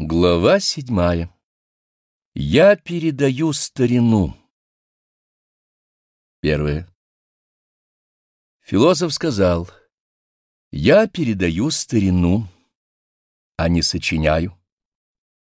Глава седьмая. Я передаю старину. Первое. Философ сказал, «Я передаю старину, а не сочиняю.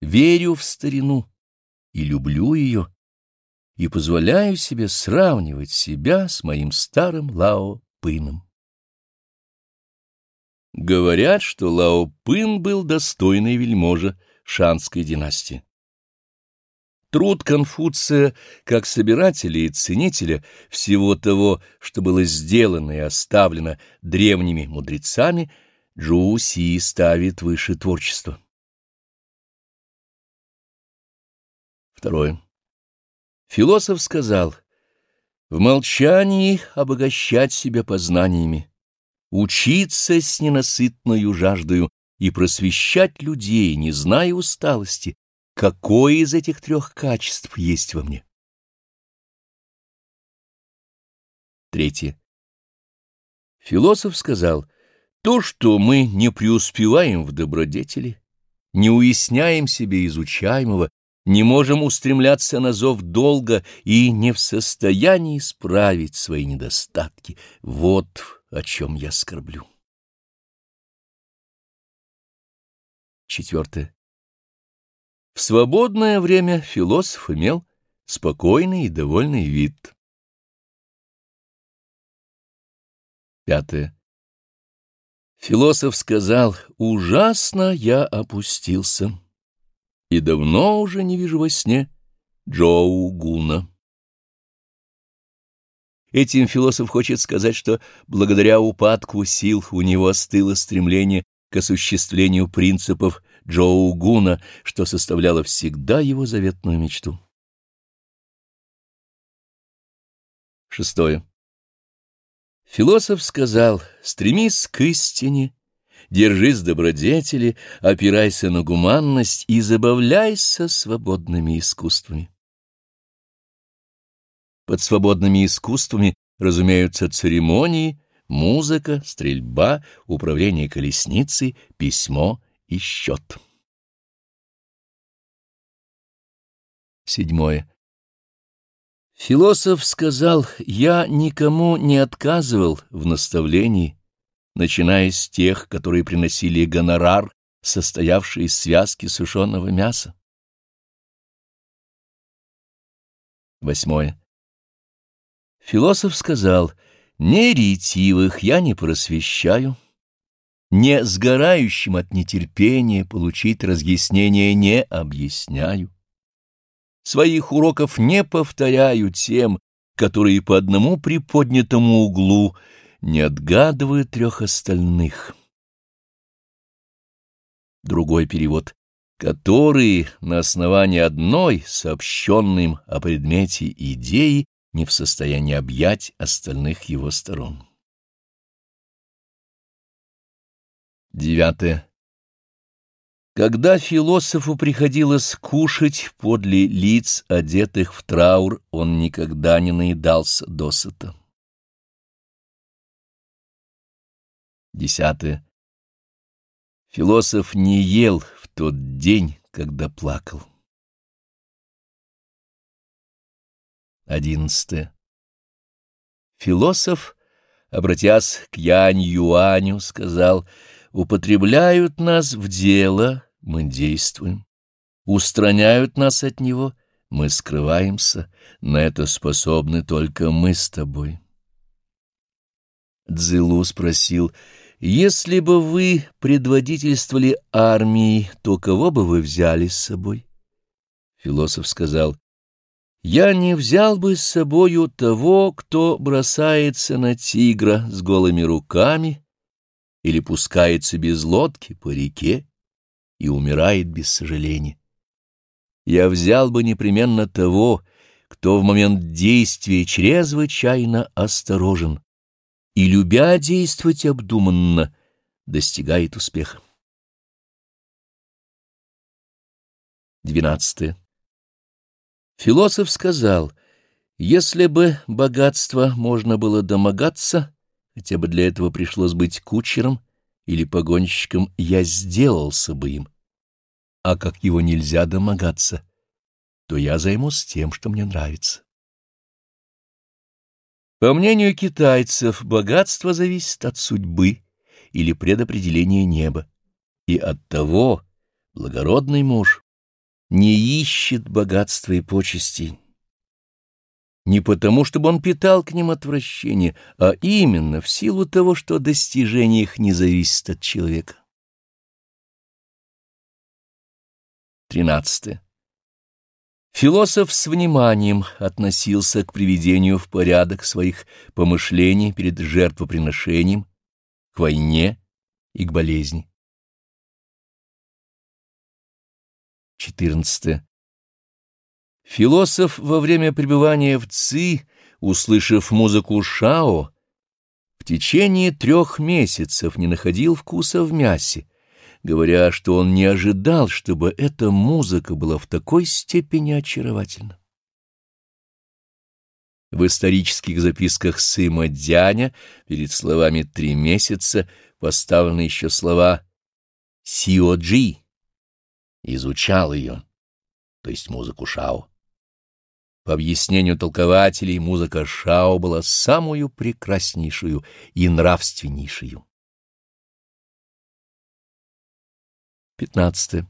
Верю в старину и люблю ее, и позволяю себе сравнивать себя с моим старым Лао Пыном». Говорят, что Лао Пын был достойный вельможа, Шанской династии. Труд Конфуция как собирателя и ценителя всего того, что было сделано и оставлено древними мудрецами, Джу Си ставит выше творчества. Второе. Философ сказал, в молчании обогащать себя познаниями, учиться с ненасытною жаждою и просвещать людей, не зная усталости, какое из этих трех качеств есть во мне. Третье. Философ сказал, то, что мы не преуспеваем в добродетели, не уясняем себе изучаемого, не можем устремляться на зов долга и не в состоянии исправить свои недостатки. Вот о чем я скорблю. Четвертое. В свободное время философ имел спокойный и довольный вид. Пятое. Философ сказал, «Ужасно я опустился, и давно уже не вижу во сне Джоу Гуна». Этим философ хочет сказать, что благодаря упадку сил у него остыло стремление к осуществлению принципов Джоу Гуна, что составляло всегда его заветную мечту. Шестое. Философ сказал, стремись к истине, держись добродетели, опирайся на гуманность и забавляйся свободными искусствами. Под свободными искусствами разумеются церемонии, музыка, стрельба, управление колесницей, письмо и счет. Седьмое. Философ сказал, я никому не отказывал в наставлении, начиная с тех, которые приносили гонорар, состоявший из связки сушеного мяса. Восьмое. Философ сказал, Неретивых я не просвещаю, не сгорающим от нетерпения получить разъяснение не объясняю. Своих уроков не повторяю тем, которые по одному приподнятому углу не отгадывают трех остальных. Другой перевод которые на основании одной, сообщенной им о предмете идеи, не в состоянии объять остальных его сторон. Девятое. Когда философу приходилось кушать подле лиц, одетых в траур, он никогда не наедался досыта. Десятое. Философ не ел в тот день, когда плакал. Одиннадцатое. Философ, обратясь к Янь-Юаню, сказал, «Употребляют нас в дело, мы действуем. Устраняют нас от него, мы скрываемся. На это способны только мы с тобой». Цзилу спросил, «Если бы вы предводительствовали армией, то кого бы вы взяли с собой?» Философ сказал, я не взял бы с собою того, кто бросается на тигра с голыми руками или пускается без лодки по реке и умирает без сожаления. Я взял бы непременно того, кто в момент действия чрезвычайно осторожен и, любя действовать обдуманно, достигает успеха. Двенадцатое. Философ сказал, если бы богатство можно было домогаться, хотя бы для этого пришлось быть кучером или погонщиком, я сделался бы им. а как его нельзя домогаться, то я займусь тем, что мне нравится. По мнению китайцев, богатство зависит от судьбы или предопределения неба, и от того благородный муж не ищет богатства и почестей. Не потому, чтобы он питал к ним отвращение, а именно в силу того, что достижение их не зависит от человека. 13. Философ с вниманием относился к приведению в порядок своих помышлений перед жертвоприношением, к войне и к болезни. 14. Философ во время пребывания в Ци, услышав музыку Шао, в течение трех месяцев не находил вкуса в мясе, говоря, что он не ожидал, чтобы эта музыка была в такой степени очаровательна. В исторических записках Сыма Дяня перед словами «три месяца» поставлены еще слова «Сиоджи» изучал ее, то есть музыку Шао. По объяснению толкователей, музыка Шао была самую прекраснейшую и нравственнейшую. 15.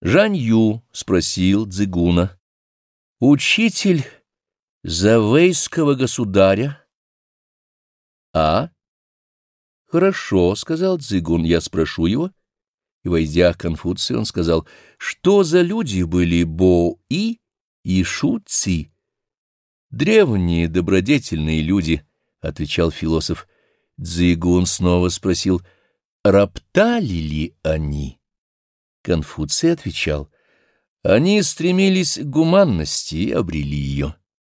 Жань Ю спросил Цзигуна, «Учитель Завейского государя?» «А?» «Хорошо», — сказал Цзигун, — «я спрошу его». И, войдя к Конфуцию, он сказал, «Что за люди были Бо-И и Шу-Ци?» «Древние добродетельные люди», — отвечал философ. Цзигун снова спросил, — роптали ли они? Конфуций отвечал, они стремились к гуманности и обрели ее.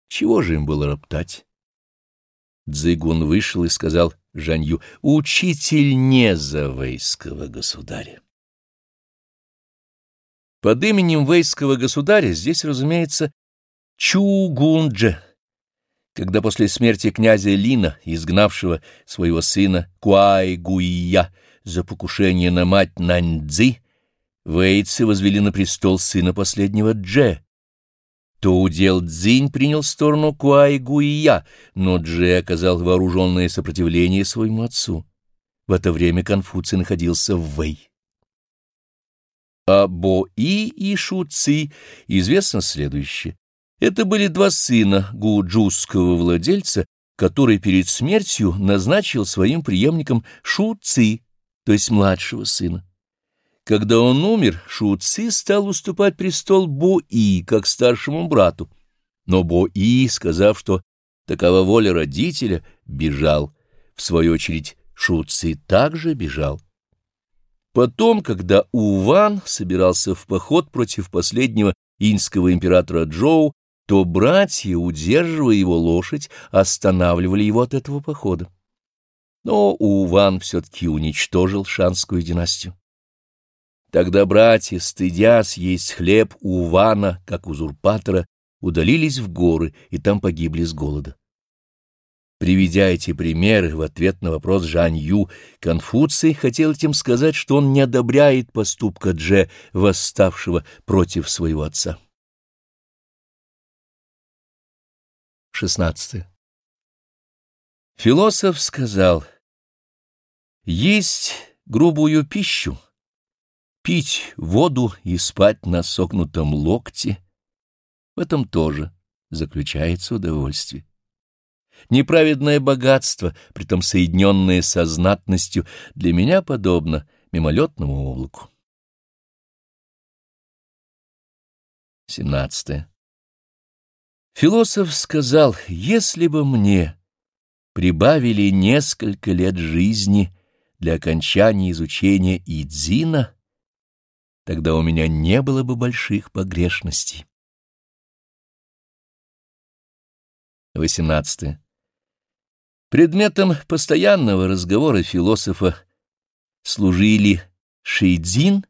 Чего же им было роптать? Дзыгун вышел и сказал Жанью, учитель незавейского государя. Под именем вейского государя здесь, разумеется, Чугундже, когда после смерти князя Лина, изгнавшего своего сына Куай-Гуия, за покушение на мать Наньцзи, вейцы возвели на престол сына последнего Дже. То удел Цзинь принял сторону Куай-Гуия, но Дже оказал вооруженное сопротивление своему отцу. В это время Конфуций находился в Вэй. А Бо-И и Шу-Ци известно следующее. Это были два сына гуджузского владельца, который перед смертью назначил своим преемником Шу-Ци, то есть младшего сына. Когда он умер, Шуци стал уступать престол Бо-И, как старшему брату. Но Бо-И, сказав, что такова воля родителя, бежал. В свою очередь Шуци также бежал. Потом, когда Уван собирался в поход против последнего инского императора Джоу, то братья, удерживая его лошадь, останавливали его от этого похода. Но Уван все-таки уничтожил шанскую династию. Тогда братья, стыдя съесть хлеб Увана, как узурпатора, удалились в горы и там погибли с голода. Приведя эти примеры в ответ на вопрос Жань Ю, Конфуций хотел этим сказать, что он не одобряет поступка Дже, восставшего против своего отца. 16. Философ сказал — есть грубую пищу, пить воду и спать на согнутом локте — в этом тоже заключается удовольствие. Неправедное богатство, притом соединенное со знатностью, для меня подобно мимолетному облаку. 17. Философ сказал, если бы мне прибавили несколько лет жизни — для окончания изучения Идзина, тогда у меня не было бы больших погрешностей. 18. Предметом постоянного разговора философа служили шейдзин,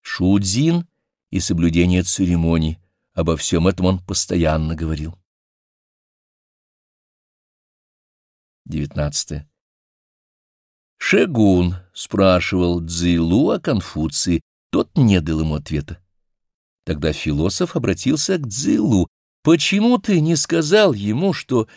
шудзин и соблюдение церемоний. Обо всем этом он постоянно говорил. 19. Шегун спрашивал Цзилу о Конфуции Тот не дал ему ответа. Тогда философ обратился к Дзилу. «Почему ты не сказал ему, что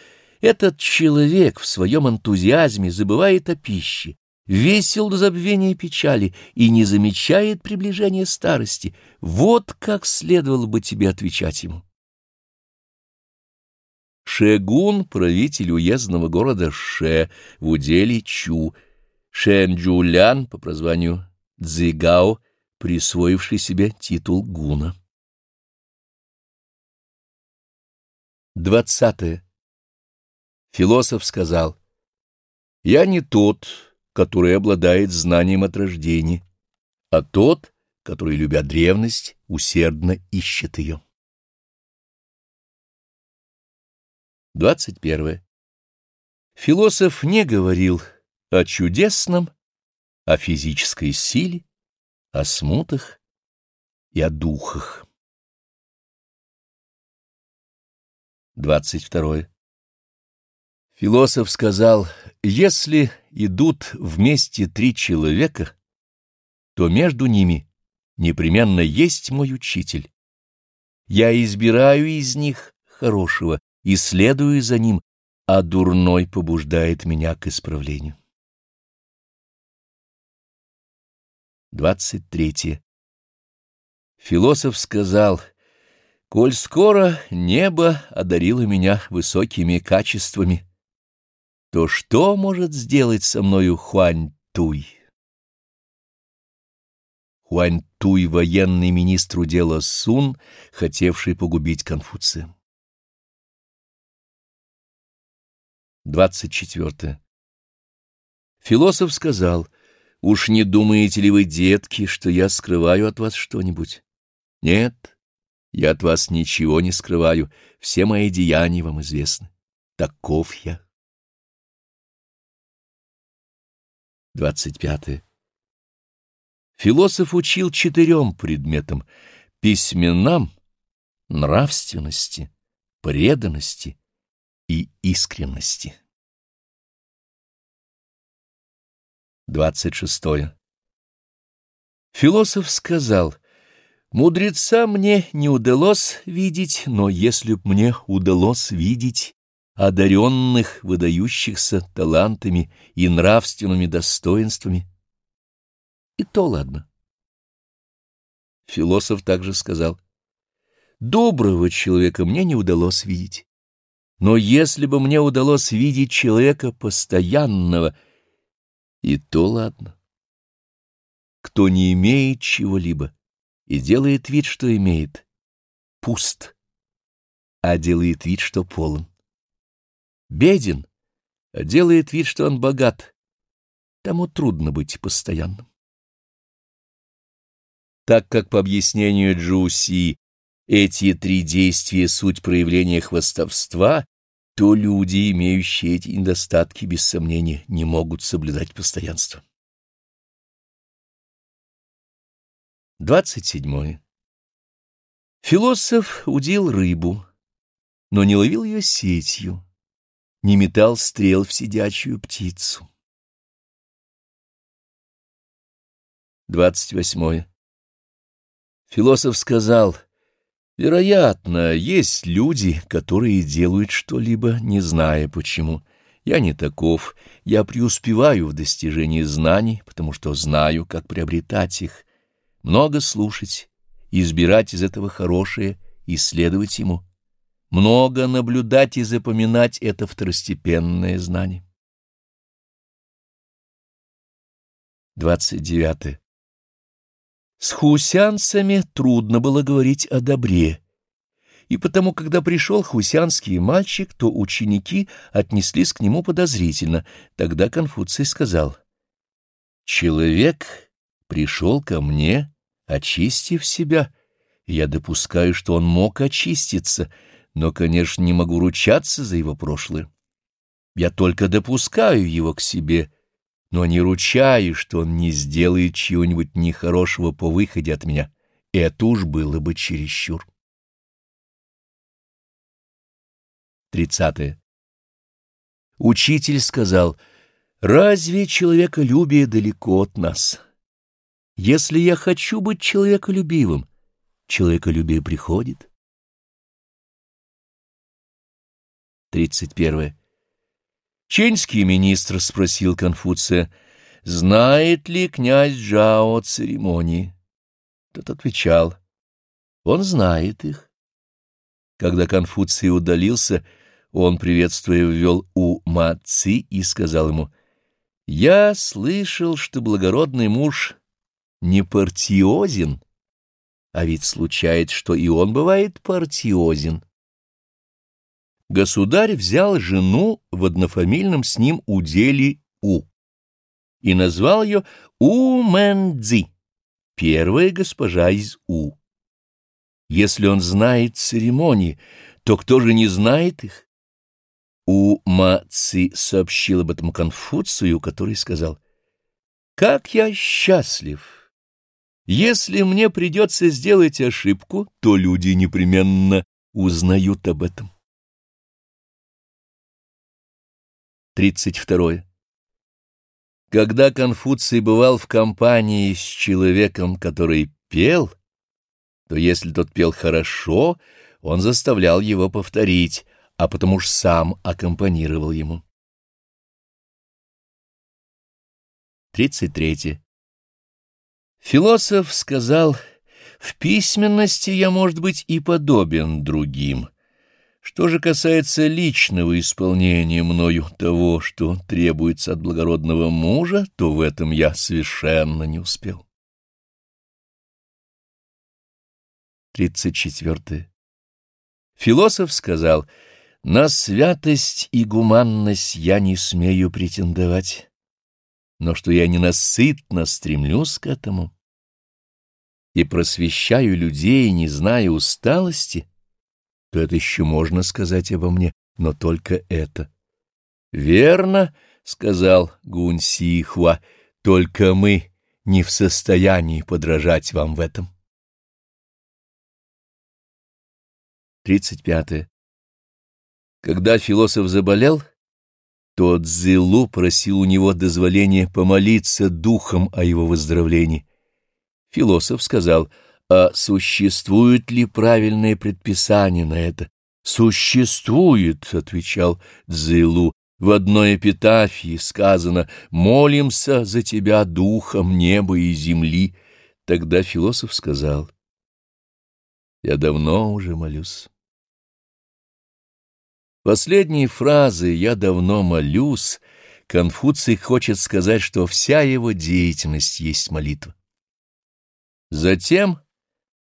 этот человек в своем энтузиазме забывает о пище, весел до забвения печали и не замечает приближения старости? Вот как следовало бы тебе отвечать ему». Шегун, правитель уездного города Ше в уделе Чу, Шэнджулян по прозванию Цзигао, присвоивший себе титул гуна. Двадцатое. Философ сказал, «Я не тот, который обладает знанием от рождения, а тот, который, любя древность, усердно ищет ее». Двадцать первое. Философ не говорил о чудесном, о физической силе, о смутах и о духах. 22. Философ сказал, если идут вместе три человека, то между ними непременно есть мой учитель. Я избираю из них хорошего и следую за ним, а дурной побуждает меня к исправлению. 23. Философ сказал, «Коль скоро небо одарило меня высокими качествами, то что может сделать со мною Хуань-Туй?» Хуань-Туй — военный министр дела Сун, хотевший погубить Конфуция. 24. Философ сказал, «Уж не думаете ли вы, детки, что я скрываю от вас что-нибудь? Нет, я от вас ничего не скрываю, все мои деяния вам известны. Таков я. 25. Философ учил четырем предметам — письменам, нравственности, преданности и искренности. 26. Философ сказал — Мудреца мне не удалось видеть, но если б мне удалось видеть одаренных, выдающихся талантами и нравственными достоинствами, и то ладно. Философ также сказал, «Доброго человека мне не удалось видеть, но если бы мне удалось видеть человека постоянного, и то ладно. Кто не имеет чего-либо, и делает вид, что имеет, пуст, а делает вид, что полон. Беден, а делает вид, что он богат, тому трудно быть постоянным. Так как по объяснению Джуси эти три действия — суть проявления хвостовства, то люди, имеющие эти недостатки, без сомнения, не могут соблюдать постоянство. Двадцать седьмое. Философ удил рыбу, но не ловил ее сетью, не метал стрел в сидячую птицу. Двадцать восьмое. Философ сказал, вероятно, есть люди, которые делают что-либо, не зная почему. Я не таков, я преуспеваю в достижении знаний, потому что знаю, как приобретать их много слушать, избирать из этого хорошее и следовать ему, много наблюдать и запоминать это второстепенное знание. 29. С хусянцами трудно было говорить о добре, и потому, когда пришел хусянский мальчик, то ученики отнеслись к нему подозрительно. Тогда Конфуций сказал, «Человек пришел ко мне, очистив себя, я допускаю, что он мог очиститься, но, конечно, не могу ручаться за его прошлое. Я только допускаю его к себе, но не ручаюсь, что он не сделает чего-нибудь нехорошего по выходе от меня. Это уж было бы чересчур. Тридцатое. Учитель сказал, «Разве человеколюбие далеко от нас?» Если я хочу быть человеколюбивым, человеколюбие приходит. 31. Ченский министр спросил Конфуция, знает ли князь Джао церемонии. Тот отвечал, он знает их. Когда Конфуций удалился, он, приветствуя, ввел У Ма Ци и сказал ему, «Я слышал, что благородный муж не партиозен, а ведь случается, что и он бывает партиозен». Государь взял жену в однофамильном с ним уделе У и назвал ее У Мэн Цзи, первая госпожа из У. Если он знает церемонии, то кто же не знает их? У Ма Ци сообщил об этом Конфуцию, который сказал, «Как я счастлив! Если мне придется сделать ошибку, то люди непременно узнают об этом». 32. Когда Конфуций бывал в компании с человеком, который пел, то если тот пел хорошо, он заставлял его повторить, а потом уж сам аккомпанировал ему. 33. Философ сказал, «В письменности я, может быть, и подобен другим. Что же касается личного исполнения мною того, что требуется от благородного мужа, то в этом я совершенно не успел». 34. Философ сказал, — на святость и гуманность я не смею претендовать, но что я ненасытно стремлюсь к этому и просвещаю людей, не зная усталости, то это еще можно сказать обо мне, но только это. «Верно», — сказал Гунсихуа, — «только мы не в состоянии подражать вам в этом». Тридцать пятое. Когда философ заболел, то Цзилу просил у него дозволения помолиться духом о его выздоровлении. Философ сказал, а существует ли правильное предписание на это? «Существует», — отвечал Цзилу, — «в одной эпитафии сказано «молимся за тебя духом неба и земли». Тогда философ сказал, «Я давно уже молюсь». Последней фразы «я давно молюсь» Конфуций хочет сказать, что вся его деятельность есть молитва. Затем,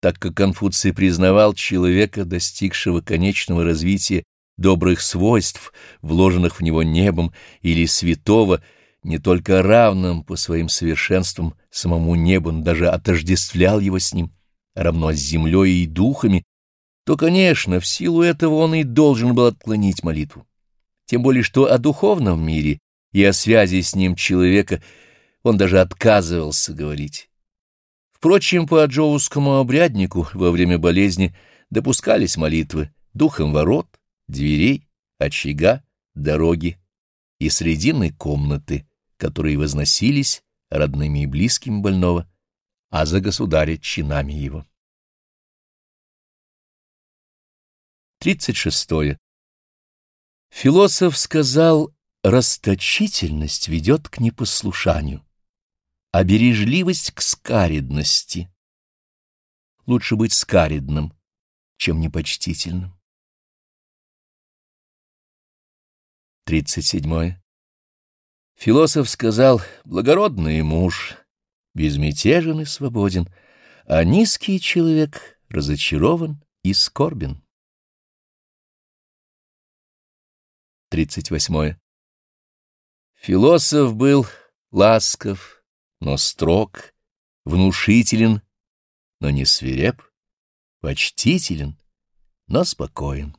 так как Конфуций признавал человека, достигшего конечного развития добрых свойств, вложенных в него небом, или святого, не только равным по своим совершенствам самому небу, но даже отождествлял его с ним, равно с землей и духами, то, конечно, в силу этого он и должен был отклонить молитву. Тем более, что о духовном мире и о связи с ним человека он даже отказывался говорить. Впрочем, по джоускому обряднику во время болезни допускались молитвы духом ворот, дверей, очага, дороги и срединной комнаты, которые возносились родными и близкими больного, а за государя чинами его. 36. Философ сказал, расточительность ведет к непослушанию, а бережливость к скаридности. Лучше быть скаридным, чем непочтительным. 37. Философ сказал, благородный муж, безмятежен и свободен, а низкий человек разочарован и скорбен. 38. Философ был ласков, но строг, внушителен, но не свиреп, почтителен, но спокоен.